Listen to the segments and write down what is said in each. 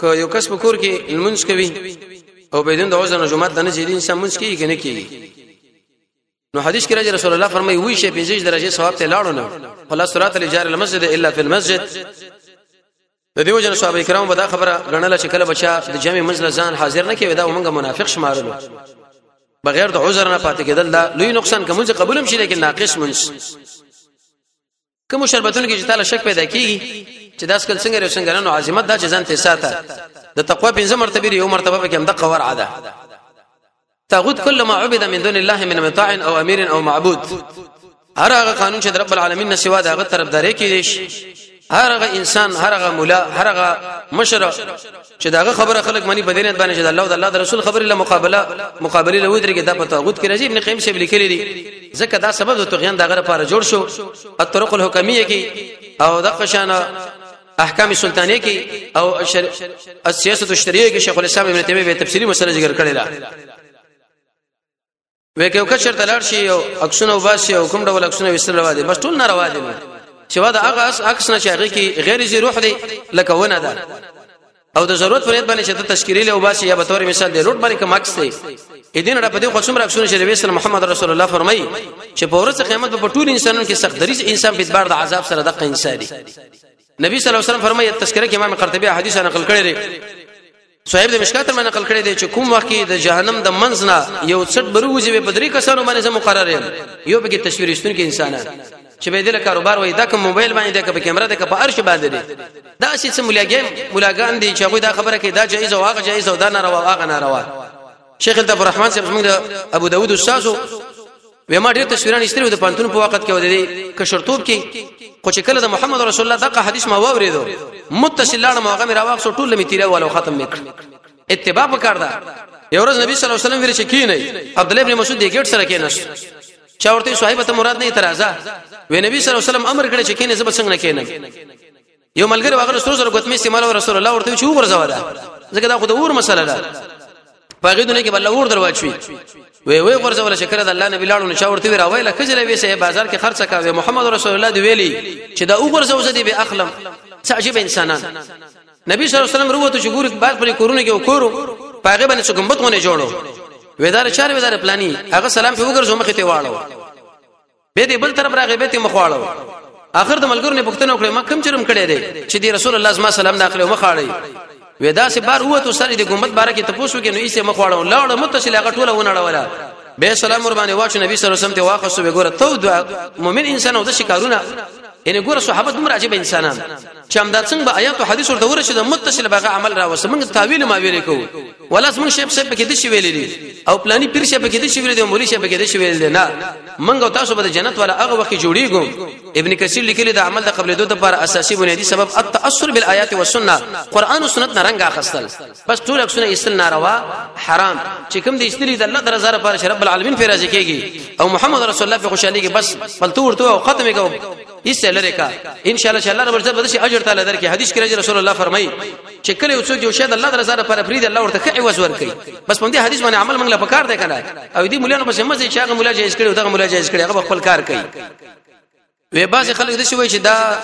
که یو کس په کور کې لمونځ کوي او بدون د عذر نه جمعه ته نه ځي دین سم مونږ کیږي کنه کیږي نو حدیث کې راځي رسول الله فرمایي وی شي 15 درجه ثواب ته لاړو نه فلا صراط لجار المسجد الا في المسجد د دیو جن صحابه کرام ودا خبره غنل چې کله بچا د جمع منزل ځان حاضر نه کیوي دا ومنګه منافق شمارلو بغیر د عذر نه پاتې کېدل دا لوی نقصان کوم چې قبول هم شي لیکن ناقص منس کوم شربتونه کې چې تعالی شک پیدا کیږي چې داس کل څنګه رسنګ نو عظمت دا چې ځان ته ساته د تقوا پنځه مرتبه یو مرتبه په کې هم د قور عاده تغوت کله ما عبد من دون الله من مطاع او امیر او معبود هر هغه قانون چې رب العالمین نه سوا دغه طرفداري کې دي هر هغه انسان هر هغه مولا هر هغه مشر چې داغه خبره خلک مانی په دینت باندې چې الله او د الله رسول خبره له مقابله مقابله له ودرې کې دا په توغوت کې راځي ابن قیم شیب لیکلی دی ځکه دا سبب د توغیان دغه لپاره جوړ شو الطرق الحکمیه کې او د قشانه احکام سلطانیه کې او شر... السیاست الشریعه کې شیخ الاسلام ابن تیمیه به تفسیری مسله ذکر کړی دا وکه او کچر تلار شي او عکسونه وباسي او کوم ډول عکسونه وسره روا دي بس ټول نه روا دي چې واده هغه عکس نه شاغي کې غیر زی روح دی لکه ونه ده او د ضرورت فرید باندې چې ته تشکیری له وباسي یا به تور مثال دی روټ باندې کوم عکس دی اذن را پدې خو څومره عکسونه چې رسول محمد رسول الله فرمایي چې په ورځ قیامت په ټول انسانانو کې سخت دریز انسان په اعتبار د عذاب سره دغه انسان دی نبی صلی الله علیه وسلم فرمایي تذکرہ کې امام قرطبی حدیث نقل کړی دی صاحب د مشکات من نقل کړی دی چې کوم وخت کې د جهنم د منځ نه یو څټ بروځي به پدری کسانو باندې مقرر یم یو به کې تصویر استون کې انسانان چې به دل کاروبار وای دا کوم موبایل باندې دا کوم کیمره دا کوم ارش باندې دی دا چې څه ملاګیم ملاګان دي چې هغه دا خبره کوي دا جایز او هغه جایز او دا ناروا او هغه ناروا شیخ الطاف الرحمن صاحب زموږ ابو داوود استاد وې ما ډېر تصویرونه استلو د پانتون په وخت کې ودی ک شرطوب کې خو چې کله د محمد رسول الله دغه حدیث ما واوریدو متصل لاړم هغه مې راوښ ټول لمې تیرا والو ختم میکړ اتباع وکړ دا یو ورځ نبی صلی الله علیه وسلم ویل چې کی نه عبد الله ابن مسعود د ګیټ سره کېناست چا ورته صاحب ته مراد نه اعتراضه وې نبی صلی الله علیه وسلم امر کړی چې کینې زب څنګه نه کینم یو ملګری واغله سره سره ګوتمه استعمال او رسول الله ورته چې وګرځوا ده ځکه دا خو د اور مسله ده پاګې دونه کې بل اور درواچوي وی وی ورځول شکر د الله نبی لاړو نشا ورته راوي لکه جره وی سه بازار کې خرڅه کاوه محمد رسول الله دی ویلي چې دا وګرځو زه دی به اخلم څه عجیب انسانان نبی صلی الله علیه وسلم وروته چې ګور باغ پر کورونه کې وکورو پاګې باندې څنګه غونه جوړو ویدار چار ویدار پلاني هغه سلام په وګرځو مخ ته واړو به دې بل طرف راغې به ته مخواړو اخر د ملګرو نه پښتنه وکړه ما کم چرم کړي دي چې دی رسول الله صلی الله علیه وسلم داخله مخاړي ودا سه بار هو ته سره د ګمبت باره کې تاسو کې نو یې مخواړو لاړ متصل هغه ټوله ونړوله به سلام ور باندې واچ نبی صلی الله علیه وسلم ته واخصو به ګوره تو دوا مؤمن انسان او د شکارونه ان ګوره صحابه دومره عجیب انسانان چې همدا څنګه به آیات او حدیث ورته ورشي د متصل بغه عمل را وسه موږ تعویل ما ویلې کو ولاس موږ شیخ صاحب کې د شی ویلې دي او پلاني پیر شیخ کې د شی ویلې دي مولوی شیخ کې د شی ویلې نه موږ تاسو به د جنت ولا هغه وخت جوړیږو ابن کثیر لیکلی د عمل د قبل دوه لپاره اساسي بنیادی سبب التاثر بالآیات والسنه قران او سنت نه رنګ اخستل بس ټول عکسونه استل ناروا حرام چې کوم دې استلی د الله درزه لپاره رب العالمین پر راضي کیږي او محمد رسول الله په خوشالي کې بس بل تور تو ختمه کو هیڅ لري کا ان شاء الله چې الله رب عزت بدشي اجر تعالی درکې حدیث کې رسول الله فرمایي چې کله یو څوک یو شی د الله تعالی سره پر فرید الله ورته کوي وزور کوي بس په دې حدیث باندې عمل موږ له پکار دی کنه او دې مولانو په سمه چې هغه مولا جایز کړي او دغه مولا جایز کړي هغه خپل کار کوي وې بعض خلک د شوی چې دا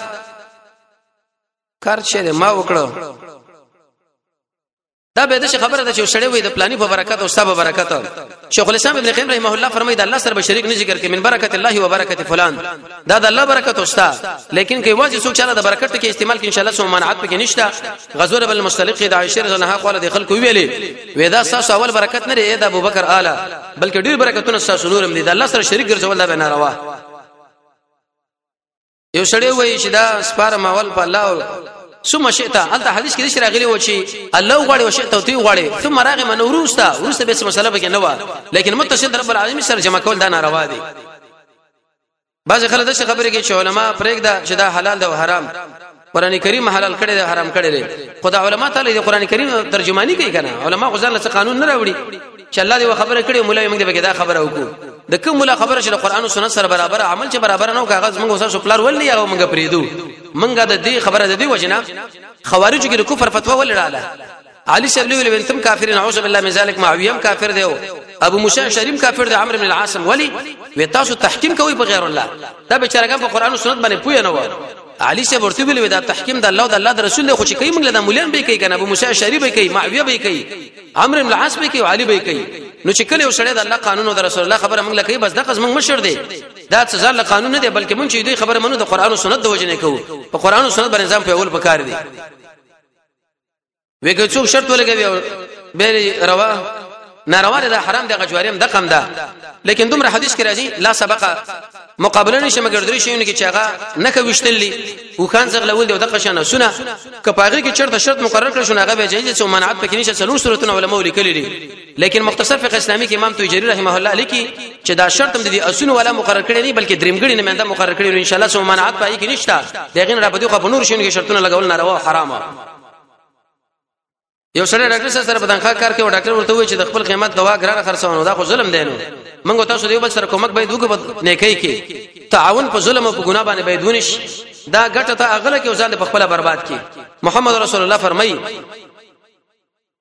کار چې ما وکړو دا به د خبره ده چې سړی وي د پلاني په برکت او سبب برکت شیخ الاسلام ابن قیم رحمه الله فرمایي د الله سره به شریک نه ذکر کې من برکت الله و برکت فلان دا د الله برکت او ستا لیکن کې واځي څوک چاله د برکت کې استعمال کې ان شاء الله سو منعت کې نشته غزوه بل مستلق د عائشه رضی الله عنها د خلکو ویلې ودا ساس اول برکت نه لري د ابوبکر اعلی بلکې ډیر برکتونه ساس نورم دي د الله سره شریک ګرځول دا به ناروا یو سړی وایي چې دا سپاره ماول په الله ثم شئت انت حدیث کې راغلی و چې الله غواړي او شئت او تی غواړي ثم راغ من وروستا وروستا به څه مسله به نه و لیکن متصل رب العالمین سره جمع کول دا ناروا دي بعض خلک د خبرې کې چې علما پرېږده چې دا حلال ده او حرام قران کریم حلال کړي ده حرام کړي ده خدای علما تعالی د قران کریم ترجمانی کوي کنه علما غزل څخه قانون نه راوړي چې الله دې خبره کړې مولا موږ دې بګدا خبره وکړو د کوم مولا خبره چې قرآن او سنت سره برابر عمل چې برابر نه کاغذ موږ سره سپلار ولې هغه موږ پریدو موږ د دې خبره د دې وجنه خوارج کې د کفر فتوا ولړاله علي صاحب لوی لوی تم کافر نعوذ بالله من ذلک معاویه هم کافر دی ابو موسی شریم کافر دی عمرو بن العاص ولی و تاسو تحکیم کوي په غیر الله دا بیچارهګان په قران او سنت باندې پوی نه و علي صاحب ورته ویل دا تحکیم د الله او د الله د رسول خو چې کوي موږ له مولان به کوي کنه ابو موسی شریم به کوي معاویه به کوي امر بن العاص به کوي علي به کوي نو چې کله یو سړی د الله قانون او د رسول الله خبره موږ لکه بس دغه موږ مشر دی دا څه ځل قانون نه دی بلکې موږ چې دوی خبره منو د قران او سنت د وجه نه کوو په قران او سنت باندې نظام په اول پکار دی وګورئ څوک شرط ولګوي به روا ناروا ده حرام ده غجواریم ده قم ده لیکن دومره حدیث کې راځي لا سبق مقابله نشي مګر درې شیونه کې چې هغه نه کوشتلې او خان زغلول دی دغه شنه سونه کپاغه کې چرته شرط مقرر کړ شو هغه به جایز چې منعت پکې نشه څلور صورتونه علماء لیکلي دي لیکن مختصر فقه اسلامي کې امام توجری رحمه الله لیکي چې دا شرط هم د اسونه ولا مقرر کړی نه بلکې درېمګړي نه منده مقرر کړی ان شاء الله سو منعت پای کې نشته دغه نه را بده خو نور شیونه کې شرطونه لګول ناروا او حرامه یو سره ډاکټر سره په تنخواه کار کوي ډاکټر ورته وایي چې د خپل قیمت دوا ګرانه خرڅونه دا خو ظلم دی نو موږ تاسو دیو بل سره کومک باید وکړو نیکي کې تعاون په ظلم او په ګناه باندې باید ونش دا ګټه ته اغله کې ځان په خپل برباد کې محمد رسول الله فرمایي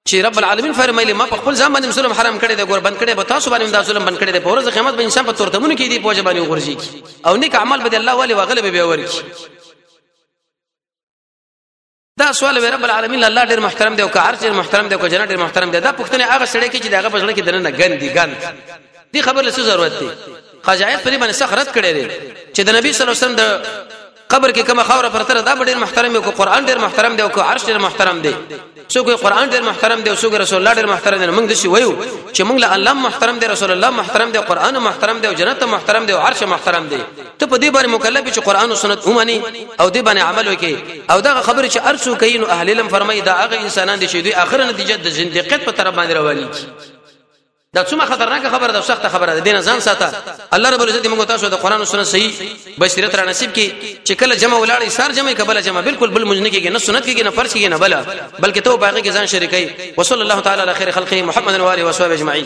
چې رب العالمین فرمایلی ما په خپل ځان باندې ظلم حرام کړی دی ګور بند کړی به تاسو باندې دا ظلم بند کړی دی په ورځ قیامت به انسان په تورتمونو کې دی پوجا باندې ورځي او نیک عمل به الله ولی وغلب به ورکی دا سوال وی رب العالمین الله ډیر محترم دی او که عرش ډیر محترم دی او که جنت ډیر محترم دی دا پښتنه هغه سړی کې چې داغه بغړه کې دنه غند دی غند دی خبر له څه ضرورت دی خجایت پرې باندې سخرت کړي دي چې د نبی صلی الله علیه وسلم د قبر کې کومه خوره پر تر دا ډیر محترم دی او قرآن ډیر محترم دی او عرش ډیر محترم دی څوک قرآن ډیر محترم دی او څوک رسول الله ډیر محترم دی موږ د شي وایو چې موږ له الله محترم دی رسول الله محترم دی قرآن محترم دی او جنت محترم دی او عرش محترم دی ته په دې باندې مکلف چې قران او سنت ومني او دې باندې عمل وکړي او دا خبره چې ارسو کوي نو اهل علم فرمایي دا هغه انسانان دي چې دوی اخر نتیجه د زندقیت په طرف باندې رواني دا څومره خطرناک خبره ده سخت خبره ده دین ځان ساته الله رب العزت موږ تاسو د قران او سنت صحیح بشریت را نصیب کی چې کله جمع ولاړې سار جمع کبل جمع بالکل بل مجنه کېږي نه سنت کېږي نه فرض کېږي نه بل بلکې تو باقي کې ځان شریکي وصلی الله تعالی علی خیر خلقه محمد و علیه و صحبه اجمعین